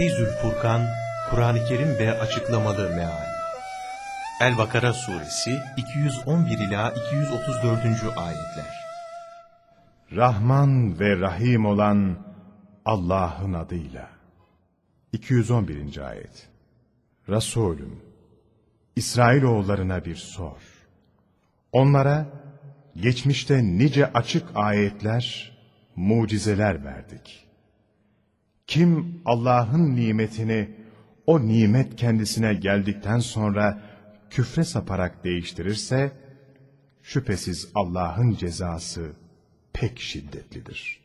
Feyzül Furkan, Kur'an-ı Kerim ve açıklamalı meal. El-Bakara suresi 211 ila 234. ayetler. Rahman ve Rahim olan Allah'ın adıyla. 211. ayet. Resulüm, İsrailoğullarına bir sor. Onlara geçmişte nice açık ayetler, mucizeler verdik. Kim Allah'ın nimetini o nimet kendisine geldikten sonra küfre saparak değiştirirse, şüphesiz Allah'ın cezası pek şiddetlidir.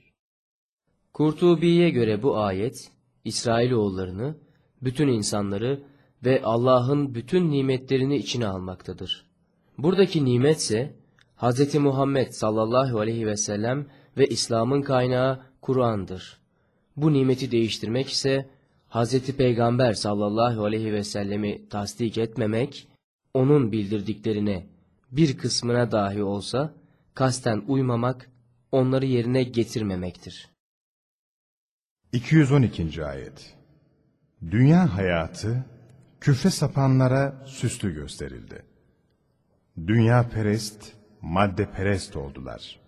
Kurtubi'ye göre bu ayet, İsrailoğullarını, bütün insanları ve Allah'ın bütün nimetlerini içine almaktadır. Buradaki nimetse, Hz. Muhammed sallallahu aleyhi ve sellem ve İslam'ın kaynağı Kur'an'dır. Bu nimeti değiştirmek ise, Hz. Peygamber sallallahu aleyhi ve sellemi tasdik etmemek, onun bildirdiklerine bir kısmına dahi olsa, kasten uymamak, onları yerine getirmemektir. 212. ayet Dünya hayatı, küfre sapanlara süslü gösterildi. Dünya perest, madde perest oldular.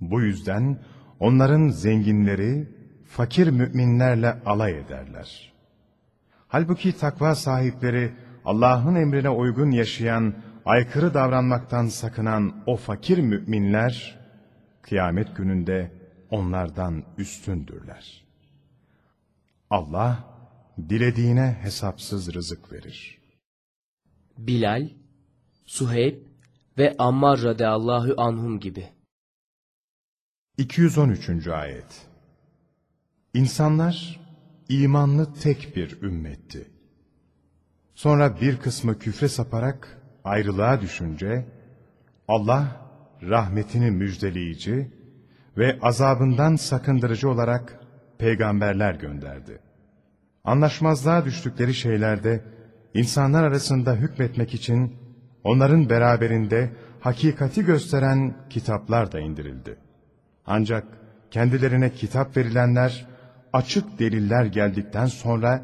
Bu yüzden onların zenginleri fakir müminlerle alay ederler. Halbuki takva sahipleri Allah'ın emrine uygun yaşayan, aykırı davranmaktan sakınan o fakir müminler, kıyamet gününde onlardan üstündürler. Allah, dilediğine hesapsız rızık verir. Bilal, Suheyb ve Ammar radıyallahu anhum gibi. 213. ayet İnsanlar imanlı tek bir ümmetti. Sonra bir kısmı küfre saparak ayrılığa düşünce, Allah rahmetini müjdeleyici ve azabından sakındırıcı olarak peygamberler gönderdi. Anlaşmazlığa düştükleri şeylerde insanlar arasında hükmetmek için onların beraberinde hakikati gösteren kitaplar da indirildi. Ancak kendilerine kitap verilenler açık deliller geldikten sonra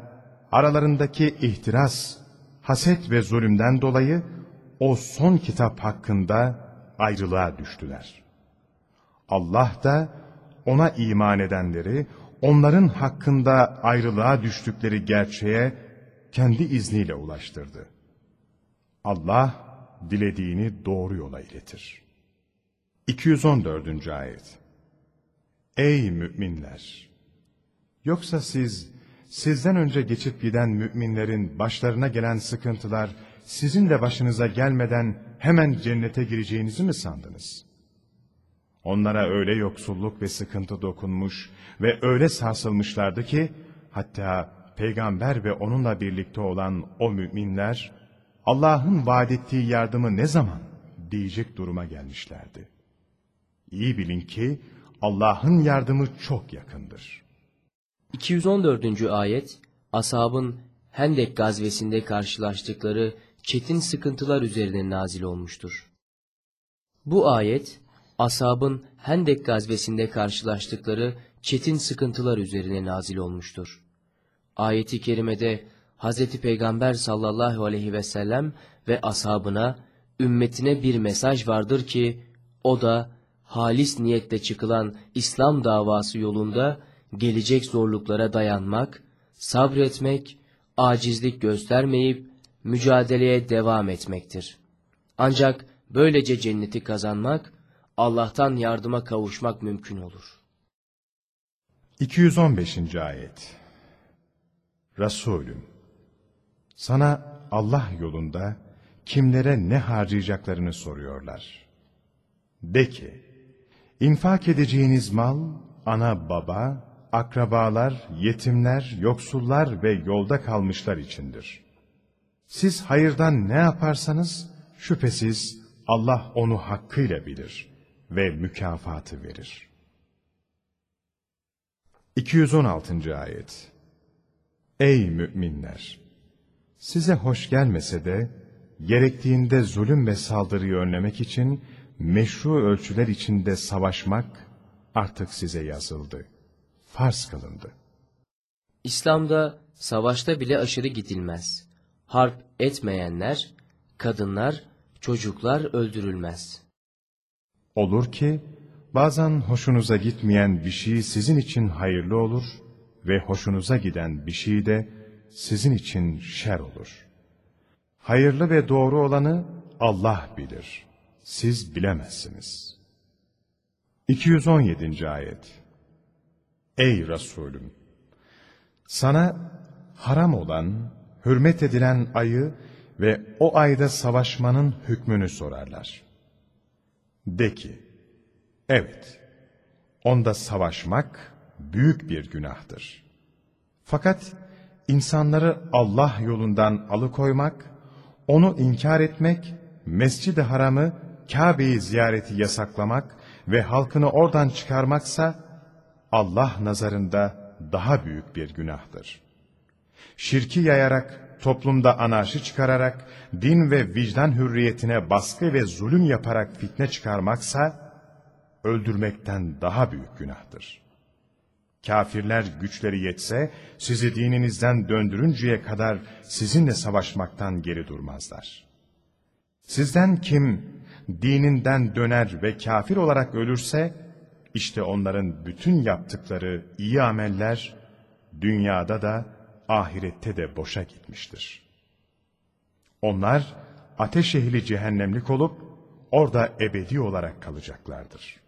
aralarındaki ihtiras, haset ve zulümden dolayı o son kitap hakkında ayrılığa düştüler. Allah da ona iman edenleri onların hakkında ayrılığa düştükleri gerçeğe kendi izniyle ulaştırdı. Allah dilediğini doğru yola iletir. 214. Ayet Ey müminler! Yoksa siz, sizden önce geçip giden müminlerin başlarına gelen sıkıntılar, sizin de başınıza gelmeden hemen cennete gireceğinizi mi sandınız? Onlara öyle yoksulluk ve sıkıntı dokunmuş ve öyle sarsılmışlardı ki, hatta peygamber ve onunla birlikte olan o müminler, Allah'ın vaad ettiği yardımı ne zaman diyecek duruma gelmişlerdi. İyi bilin ki Allah'ın yardımı çok yakındır. 214. ayet, ashabın Hendek gazvesinde karşılaştıkları çetin sıkıntılar üzerine nazil olmuştur. Bu ayet, ashabın Hendek gazvesinde karşılaştıkları çetin sıkıntılar üzerine nazil olmuştur. Ayeti kerimede Hz. Peygamber sallallahu aleyhi ve sellem ve ashabına, ümmetine bir mesaj vardır ki, o da halis niyetle çıkılan İslam davası yolunda gelecek zorluklara dayanmak, sabretmek, acizlik göstermeyip mücadeleye devam etmektir. Ancak böylece cenneti kazanmak, Allah'tan yardıma kavuşmak mümkün olur. 215. Ayet Resulüm, sana Allah yolunda kimlere ne harcayacaklarını soruyorlar. De ki, infak edeceğiniz mal, ana baba, akrabalar, yetimler, yoksullar ve yolda kalmışlar içindir. Siz hayırdan ne yaparsanız, şüphesiz Allah onu hakkıyla bilir ve mükafatı verir. 216. Ayet Ey müminler! Size hoş gelmese de, gerektiğinde zulüm ve saldırıyı önlemek için, meşru ölçüler içinde savaşmak artık size yazıldı, farz kılındı. İslam'da savaşta bile aşırı gidilmez. Harp etmeyenler, kadınlar, çocuklar öldürülmez. Olur ki bazen hoşunuza gitmeyen bir şey sizin için hayırlı olur ve hoşunuza giden bir şey de sizin için şer olur. Hayırlı ve doğru olanı Allah bilir. Siz bilemezsiniz. 217. Ayet Ey Resulüm! Sana haram olan, hürmet edilen ayı ve o ayda savaşmanın hükmünü sorarlar. De ki, evet, onda savaşmak büyük bir günahtır. Fakat insanları Allah yolundan alıkoymak, onu inkar etmek, Mescid-i Haram'ı, Kabe'yi ziyareti yasaklamak ve halkını oradan çıkarmaksa, Allah nazarında daha büyük bir günahtır. Şirki yayarak, toplumda anarşi çıkararak, din ve vicdan hürriyetine baskı ve zulüm yaparak fitne çıkarmaksa, öldürmekten daha büyük günahtır. Kafirler güçleri yetse, sizi dininizden döndürünceye kadar sizinle savaşmaktan geri durmazlar. Sizden kim dininden döner ve kafir olarak ölürse, işte onların bütün yaptıkları iyi ameller, dünyada da ahirette de boşa gitmiştir. Onlar ateş ehli cehennemlik olup orada ebedi olarak kalacaklardır.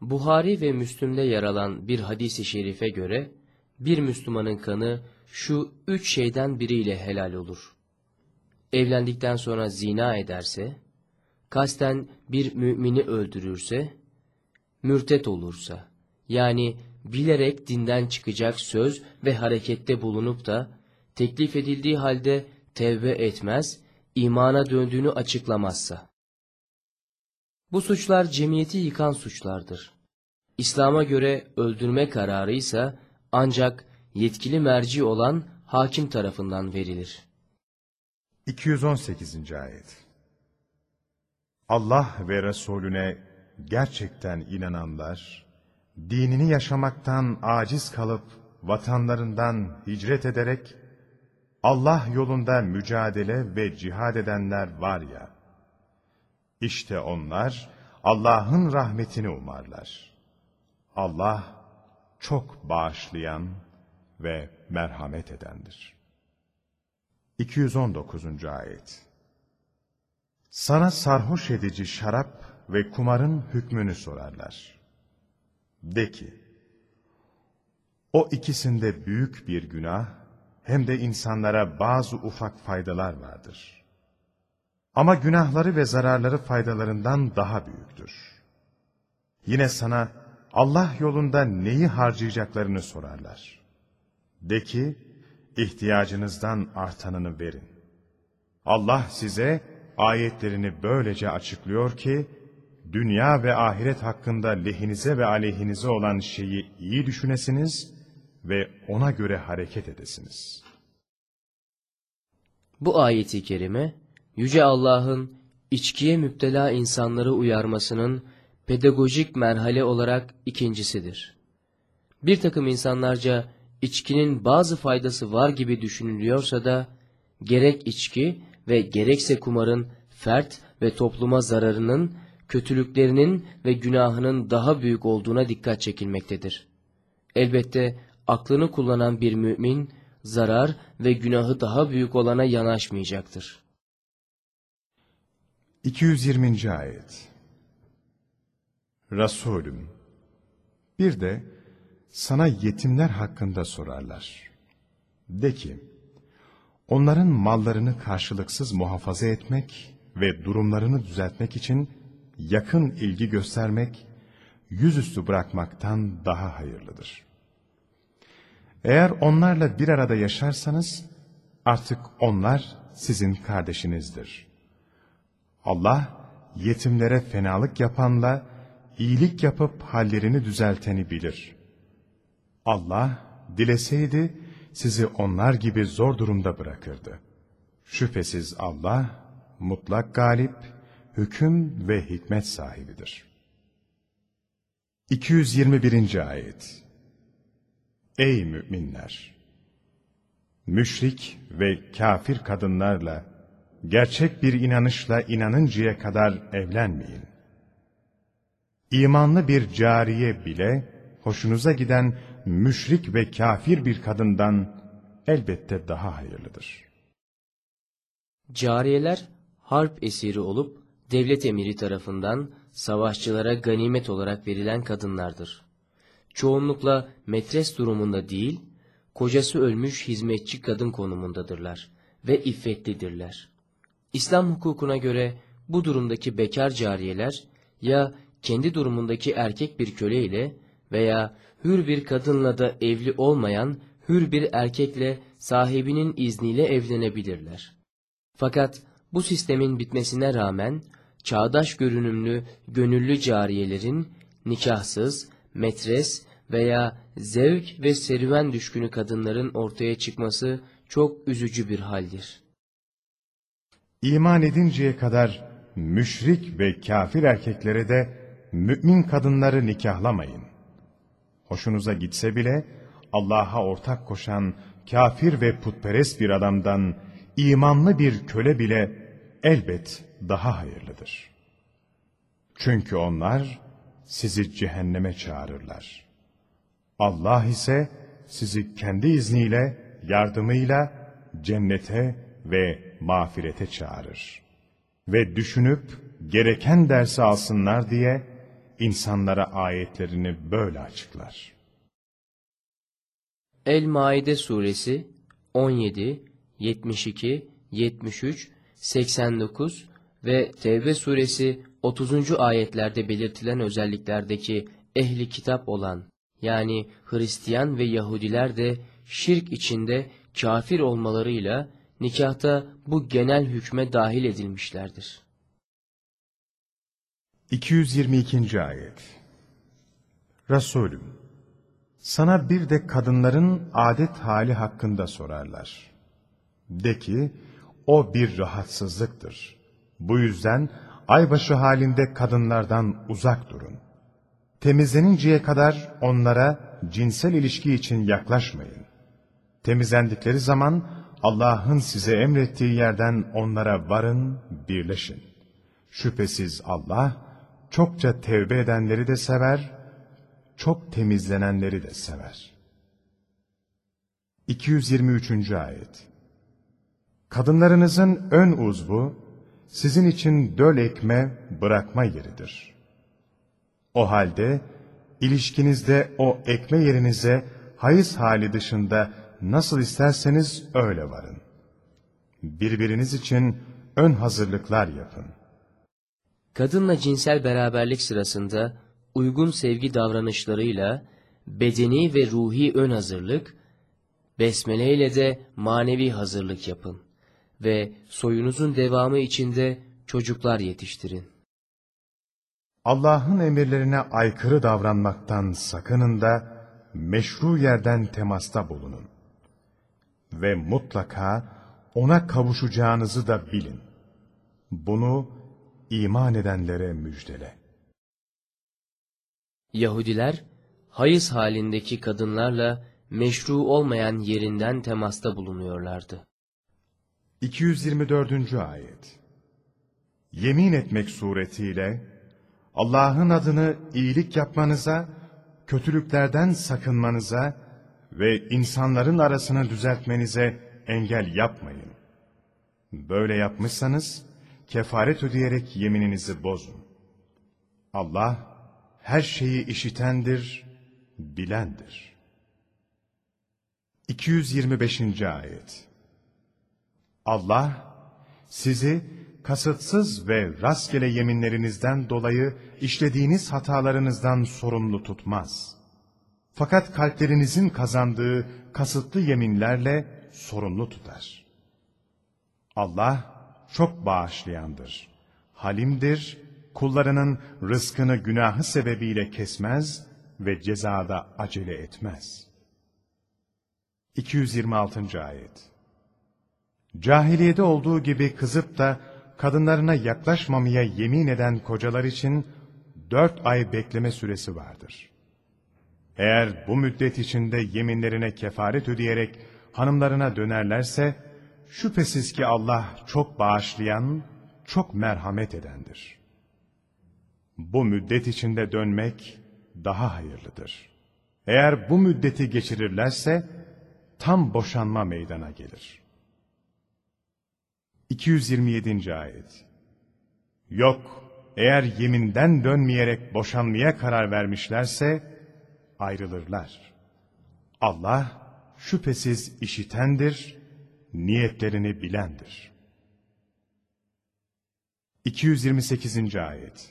Buhari ve Müslüm'de yer alan bir hadisi şerife göre, bir Müslümanın kanı şu üç şeyden biriyle helal olur. Evlendikten sonra zina ederse, kasten bir mümini öldürürse, mürtet olursa, yani bilerek dinden çıkacak söz ve harekette bulunup da, teklif edildiği halde tevbe etmez, imana döndüğünü açıklamazsa. Bu suçlar cemiyeti yıkan suçlardır. İslam'a göre öldürme kararı ise ancak yetkili merci olan hakim tarafından verilir. 218. Ayet Allah ve Resulüne gerçekten inananlar, dinini yaşamaktan aciz kalıp vatanlarından hicret ederek, Allah yolunda mücadele ve cihad edenler var ya, işte onlar Allah'ın rahmetini umarlar. Allah çok bağışlayan ve merhamet edendir. 219. Ayet Sana sarhoş edici şarap ve kumarın hükmünü sorarlar. De ki, o ikisinde büyük bir günah, hem de insanlara bazı ufak faydalar vardır. Ama günahları ve zararları faydalarından daha büyüktür. Yine sana Allah yolunda neyi harcayacaklarını sorarlar. De ki, ihtiyacınızdan artanını verin. Allah size ayetlerini böylece açıklıyor ki, dünya ve ahiret hakkında lehinize ve aleyhinize olan şeyi iyi düşünesiniz ve ona göre hareket edesiniz. Bu ayeti kerime, Yüce Allah'ın içkiye müptela insanları uyarmasının pedagojik merhale olarak ikincisidir. Bir takım insanlarca içkinin bazı faydası var gibi düşünülüyorsa da, gerek içki ve gerekse kumarın fert ve topluma zararının, kötülüklerinin ve günahının daha büyük olduğuna dikkat çekilmektedir. Elbette aklını kullanan bir mümin, zarar ve günahı daha büyük olana yanaşmayacaktır. 220. Ayet Resulüm, bir de sana yetimler hakkında sorarlar. De ki, onların mallarını karşılıksız muhafaza etmek ve durumlarını düzeltmek için yakın ilgi göstermek, yüzüstü bırakmaktan daha hayırlıdır. Eğer onlarla bir arada yaşarsanız, artık onlar sizin kardeşinizdir. Allah, yetimlere fenalık yapanla, iyilik yapıp hallerini düzelteni bilir. Allah, dileseydi, sizi onlar gibi zor durumda bırakırdı. Şüphesiz Allah, mutlak galip, hüküm ve hikmet sahibidir. 221. Ayet Ey müminler! Müşrik ve kafir kadınlarla gerçek bir inanışla inanıncaya kadar evlenmeyin. İmanlı bir cariye bile hoşunuza giden müşrik ve kafir bir kadından elbette daha hayırlıdır. Cariyeler harp esiri olup devlet emiri tarafından savaşçılara ganimet olarak verilen kadınlardır. Çoğunlukla metres durumunda değil, kocası ölmüş hizmetçi kadın konumundadırlar ve iffetlidirler. İslam hukukuna göre bu durumdaki bekar cariyeler ya kendi durumundaki erkek bir köle ile veya hür bir kadınla da evli olmayan hür bir erkekle sahibinin izniyle evlenebilirler. Fakat bu sistemin bitmesine rağmen çağdaş görünümlü gönüllü cariyelerin nikahsız, metres veya zevk ve serüven düşkünü kadınların ortaya çıkması çok üzücü bir haldir. İman edinceye kadar müşrik ve kafir erkeklere de mümin kadınları nikahlamayın. Hoşunuza gitse bile Allah'a ortak koşan kafir ve putperest bir adamdan imanlı bir köle bile elbet daha hayırlıdır. Çünkü onlar sizi cehenneme çağırırlar. Allah ise sizi kendi izniyle, yardımıyla cennete ve mağfirete çağırır. Ve düşünüp gereken dersi alsınlar diye insanlara ayetlerini böyle açıklar. El-Maide suresi 17, 72, 73, 89 ve Tevbe suresi 30. ayetlerde belirtilen özelliklerdeki ehli kitap olan yani Hristiyan ve Yahudiler de şirk içinde kafir olmalarıyla nikahta bu genel hükme dahil edilmişlerdir. 222. ayet Resulüm, sana bir de kadınların adet hali hakkında sorarlar. De ki, o bir rahatsızlıktır. Bu yüzden aybaşı halinde kadınlardan uzak durun. Temizleninceye kadar onlara cinsel ilişki için yaklaşmayın. Temizlendikleri zaman Allah'ın size emrettiği yerden onlara varın, birleşin. Şüphesiz Allah çokça tevbe edenleri de sever, çok temizlenenleri de sever. 223. Ayet Kadınlarınızın ön uzvu, sizin için döl ekme, bırakma yeridir. O halde, ilişkinizde o ekme yerinize hayız hali dışında nasıl isterseniz öyle varın. Birbiriniz için ön hazırlıklar yapın. Kadınla cinsel beraberlik sırasında uygun sevgi davranışlarıyla bedeni ve ruhi ön hazırlık, besmele ile de manevi hazırlık yapın ve soyunuzun devamı içinde çocuklar yetiştirin. Allah'ın emirlerine aykırı davranmaktan sakının da meşru yerden temasta bulunun. Ve mutlaka ona kavuşacağınızı da bilin. Bunu iman edenlere müjdele. Yahudiler, hayız halindeki kadınlarla meşru olmayan yerinden temasta bulunuyorlardı. 224. Ayet Yemin etmek suretiyle Allah'ın adını iyilik yapmanıza, kötülüklerden sakınmanıza ve insanların arasını düzeltmenize engel yapmayın. Böyle yapmışsanız kefaret ödeyerek yemininizi bozun. Allah her şeyi işitendir, bilendir. 225. Ayet Allah sizi kasıtsız ve rastgele yeminlerinizden dolayı işlediğiniz hatalarınızdan sorumlu tutmaz. Fakat kalplerinizin kazandığı kasıtlı yeminlerle sorumlu tutar. Allah çok bağışlayandır, halimdir, kullarının rızkını günahı sebebiyle kesmez ve cezada acele etmez. 226. Ayet Cahiliyede olduğu gibi kızıp da kadınlarına yaklaşmamaya yemin eden kocalar için dört ay bekleme süresi vardır. Eğer bu müddet içinde yeminlerine kefaret ödeyerek hanımlarına dönerlerse, şüphesiz ki Allah çok bağışlayan, çok merhamet edendir. Bu müddet içinde dönmek daha hayırlıdır. Eğer bu müddeti geçirirlerse, tam boşanma meydana gelir. 227. Ayet Yok, eğer yeminden dönmeyerek boşanmaya karar vermişlerse, ayrılırlar. Allah, şüphesiz işitendir, niyetlerini bilendir. 228. Ayet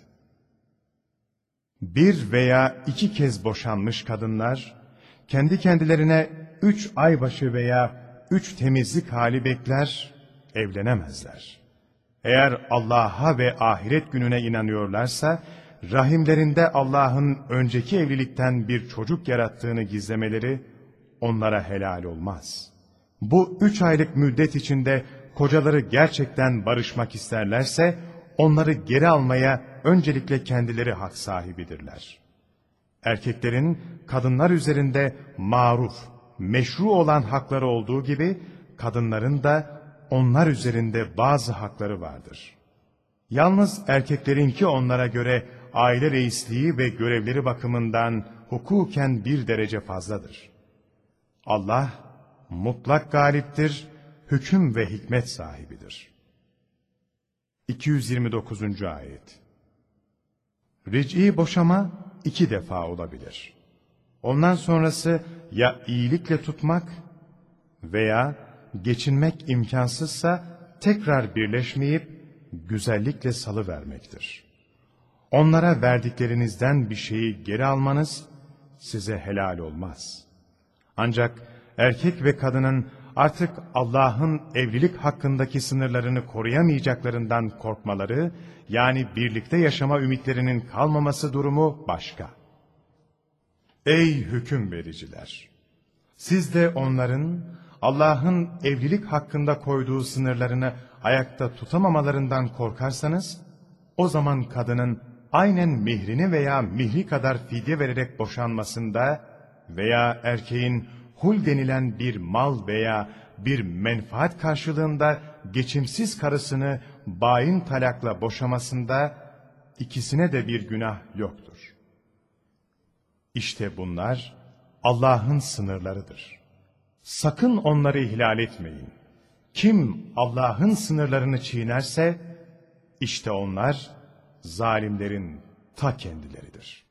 Bir veya iki kez boşanmış kadınlar, kendi kendilerine üç aybaşı veya üç temizlik hali bekler, evlenemezler. Eğer Allah'a ve ahiret gününe inanıyorlarsa, rahimlerinde Allah'ın önceki evlilikten bir çocuk yarattığını gizlemeleri onlara helal olmaz. Bu üç aylık müddet içinde kocaları gerçekten barışmak isterlerse, onları geri almaya öncelikle kendileri hak sahibidirler. Erkeklerin kadınlar üzerinde maruf, meşru olan hakları olduğu gibi, kadınların da onlar üzerinde bazı hakları vardır. Yalnız erkeklerinki onlara göre aile reisliği ve görevleri bakımından hukuken bir derece fazladır. Allah mutlak galiptir, hüküm ve hikmet sahibidir. 229. Ayet Ric'i boşama iki defa olabilir. Ondan sonrası ya iyilikle tutmak veya geçinmek imkansızsa tekrar birleşmeyip güzellikle salı vermektir. Onlara verdiklerinizden bir şeyi geri almanız size helal olmaz. Ancak erkek ve kadının artık Allah'ın evlilik hakkındaki sınırlarını koruyamayacaklarından korkmaları, yani birlikte yaşama ümitlerinin kalmaması durumu başka. Ey hüküm vericiler! Siz de onların Allah'ın evlilik hakkında koyduğu sınırlarını ayakta tutamamalarından korkarsanız, o zaman kadının aynen mihrini veya mihri kadar fidye vererek boşanmasında veya erkeğin hul denilen bir mal veya bir menfaat karşılığında geçimsiz karısını bayin talakla boşamasında ikisine de bir günah yoktur. İşte bunlar Allah'ın sınırlarıdır. Sakın onları ihlal etmeyin. Kim Allah'ın sınırlarını çiğnerse, işte onlar zalimlerin ta kendileridir.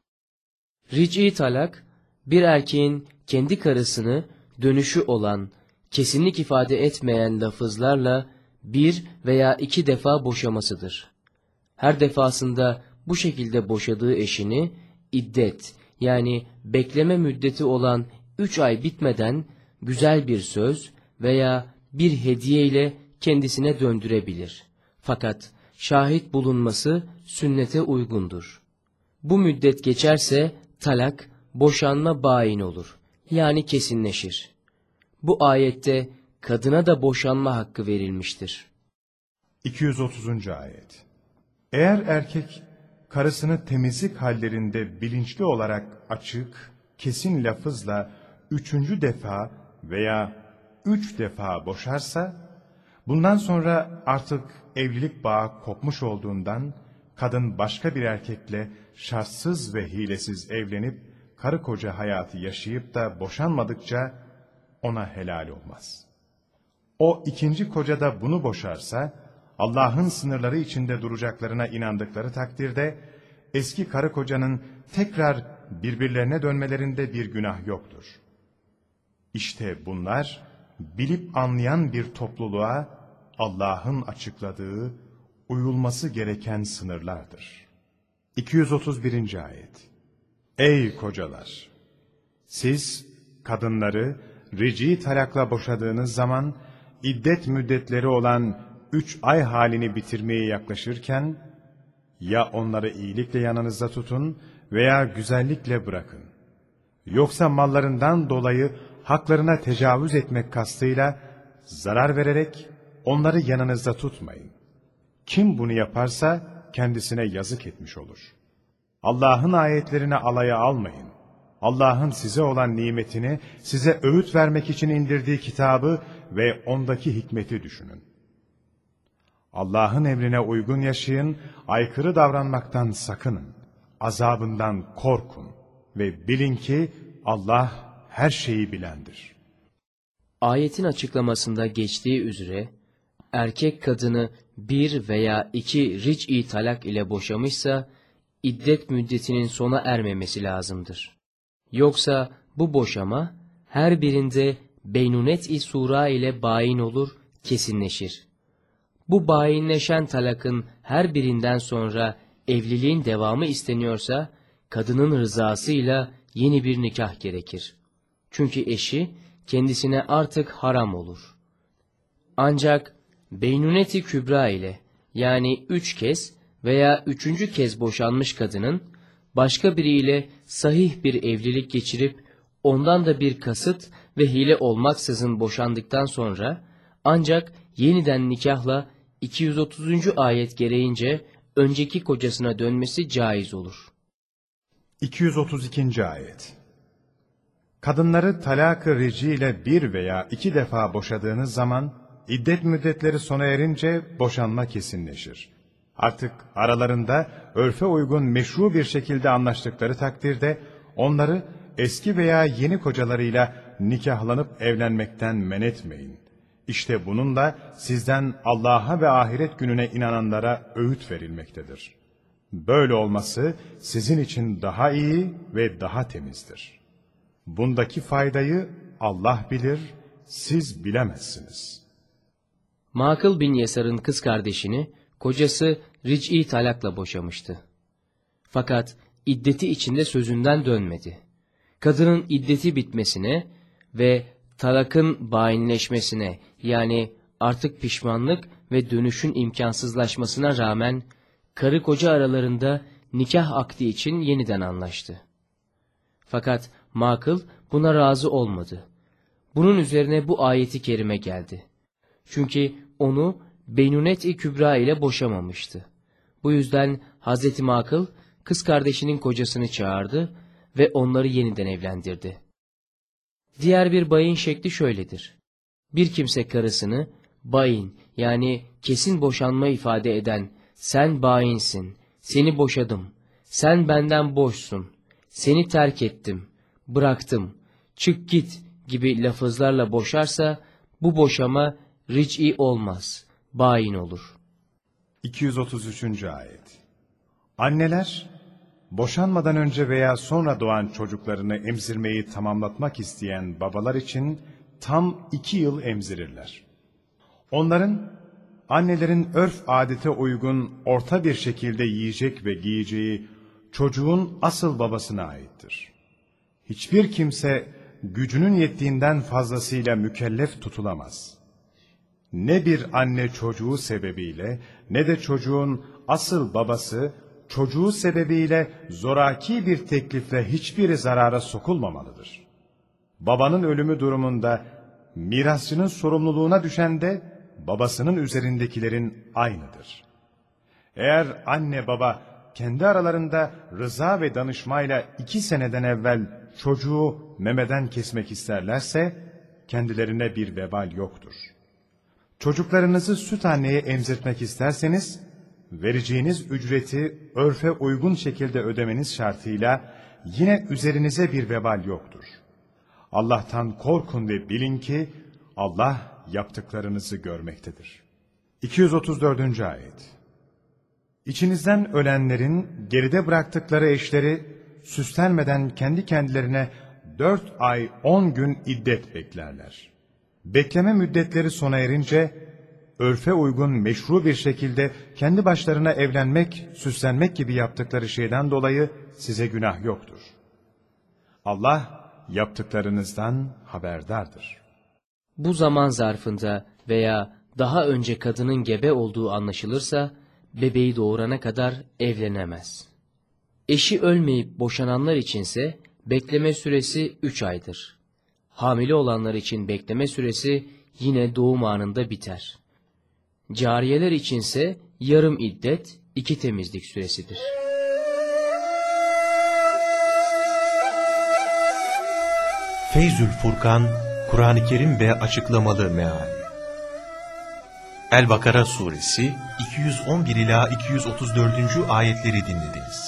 Ric'i talak, bir erkeğin kendi karısını dönüşü olan, kesinlik ifade etmeyen lafızlarla bir veya iki defa boşamasıdır. Her defasında bu şekilde boşadığı eşini iddet yani bekleme müddeti olan üç ay bitmeden güzel bir söz veya bir hediye ile kendisine döndürebilir. Fakat şahit bulunması sünnete uygundur. Bu müddet geçerse talak, boşanma bayin olur. Yani kesinleşir. Bu ayette kadına da boşanma hakkı verilmiştir. 230. Ayet Eğer erkek karısını temizlik hallerinde bilinçli olarak açık, kesin lafızla üçüncü defa veya üç defa boşarsa, bundan sonra artık evlilik bağı kopmuş olduğundan, kadın başka bir erkekle şartsız ve hilesiz evlenip, karı koca hayatı yaşayıp da boşanmadıkça ona helal olmaz. O ikinci koca da bunu boşarsa, Allah'ın sınırları içinde duracaklarına inandıkları takdirde, eski karı kocanın tekrar birbirlerine dönmelerinde bir günah yoktur. İşte bunlar, bilip anlayan bir topluluğa Allah'ın açıkladığı, uyulması gereken sınırlardır. 231. Ayet Ey kocalar! Siz kadınları rici talakla boşadığınız zaman, iddet müddetleri olan üç ay halini bitirmeye yaklaşırken, ya onları iyilikle yanınızda tutun veya güzellikle bırakın. Yoksa mallarından dolayı haklarına tecavüz etmek kastıyla zarar vererek onları yanınızda tutmayın. Kim bunu yaparsa kendisine yazık etmiş olur. Allah'ın ayetlerini alaya almayın. Allah'ın size olan nimetini, size öğüt vermek için indirdiği kitabı ve ondaki hikmeti düşünün. Allah'ın emrine uygun yaşayın, aykırı davranmaktan sakının, azabından korkun ve bilin ki Allah her şeyi bilendir. Ayetin açıklamasında geçtiği üzere, erkek kadını bir veya iki ric'i talak ile boşamışsa, iddet müddetinin sona ermemesi lazımdır. Yoksa bu boşama, her birinde beynunet-i sura ile bayin olur, kesinleşir. Bu bayinleşen talakın her birinden sonra evliliğin devamı isteniyorsa, kadının rızasıyla yeni bir nikah gerekir. Çünkü eşi kendisine artık haram olur. Ancak Beynuneti Kübra ile yani üç kez veya üçüncü kez boşanmış kadının başka biriyle sahih bir evlilik geçirip ondan da bir kasıt ve hile olmaksızın boşandıktan sonra ancak yeniden nikahla 230. ayet gereğince önceki kocasına dönmesi caiz olur. 232. Ayet Kadınları talak-ı ile bir veya iki defa boşadığınız zaman, iddet müddetleri sona erince boşanma kesinleşir. Artık aralarında örfe uygun meşru bir şekilde anlaştıkları takdirde, onları eski veya yeni kocalarıyla nikahlanıp evlenmekten men etmeyin. İşte bununla sizden Allah'a ve ahiret gününe inananlara öğüt verilmektedir. Böyle olması sizin için daha iyi ve daha temizdir. Bundaki faydayı Allah bilir, siz bilemezsiniz. Makıl bin Yesar'ın kız kardeşini kocası Ric'i talakla boşamıştı. Fakat iddeti içinde sözünden dönmedi. Kadının iddeti bitmesine ve talakın bayinleşmesine yani artık pişmanlık ve dönüşün imkansızlaşmasına rağmen karı koca aralarında nikah akdi için yeniden anlaştı. Fakat Makıl buna razı olmadı. Bunun üzerine bu ayeti kerime geldi. Çünkü onu Beynunet-i Kübra ile boşamamıştı. Bu yüzden Hazreti Makıl kız kardeşinin kocasını çağırdı ve onları yeniden evlendirdi. Diğer bir bayin şekli şöyledir. Bir kimse karısını bayin yani kesin boşanma ifade eden sen bayinsin, seni boşadım, sen benden boşsun, seni terk ettim, bıraktım, çık git gibi lafızlarla boşarsa bu boşama ric'i olmaz, bayin olur. 233. Ayet Anneler, boşanmadan önce veya sonra doğan çocuklarını emzirmeyi tamamlatmak isteyen babalar için tam iki yıl emzirirler. Onların, annelerin örf adete uygun orta bir şekilde yiyecek ve giyeceği çocuğun asıl babasına aittir. Hiçbir kimse gücünün yettiğinden fazlasıyla mükellef tutulamaz. Ne bir anne çocuğu sebebiyle ne de çocuğun asıl babası çocuğu sebebiyle zoraki bir teklifle hiçbiri zarara sokulmamalıdır. Babanın ölümü durumunda mirasçının sorumluluğuna düşen de babasının üzerindekilerin aynıdır. Eğer anne baba kendi aralarında rıza ve danışmayla iki seneden evvel çocuğu memeden kesmek isterlerse kendilerine bir vebal yoktur. Çocuklarınızı süt anneye emzirtmek isterseniz vereceğiniz ücreti örfe uygun şekilde ödemeniz şartıyla yine üzerinize bir vebal yoktur. Allah'tan korkun ve bilin ki Allah yaptıklarınızı görmektedir. 234. Ayet İçinizden ölenlerin geride bıraktıkları eşleri süslenmeden kendi kendilerine dört ay on gün iddet beklerler. Bekleme müddetleri sona erince örfe uygun meşru bir şekilde kendi başlarına evlenmek, süslenmek gibi yaptıkları şeyden dolayı size günah yoktur. Allah yaptıklarınızdan haberdardır. Bu zaman zarfında veya daha önce kadının gebe olduğu anlaşılırsa, bebeği doğurana kadar evlenemez. Eşi ölmeyip boşananlar içinse bekleme süresi 3 aydır. Hamile olanlar için bekleme süresi yine doğum anında biter. Cariyeler içinse yarım iddet iki temizlik süresidir. Feyzül Furkan, Kur'an-ı Kerim ve açıklamalı meal. El-Bakara suresi 211 ila 234. ayetleri dinlediniz.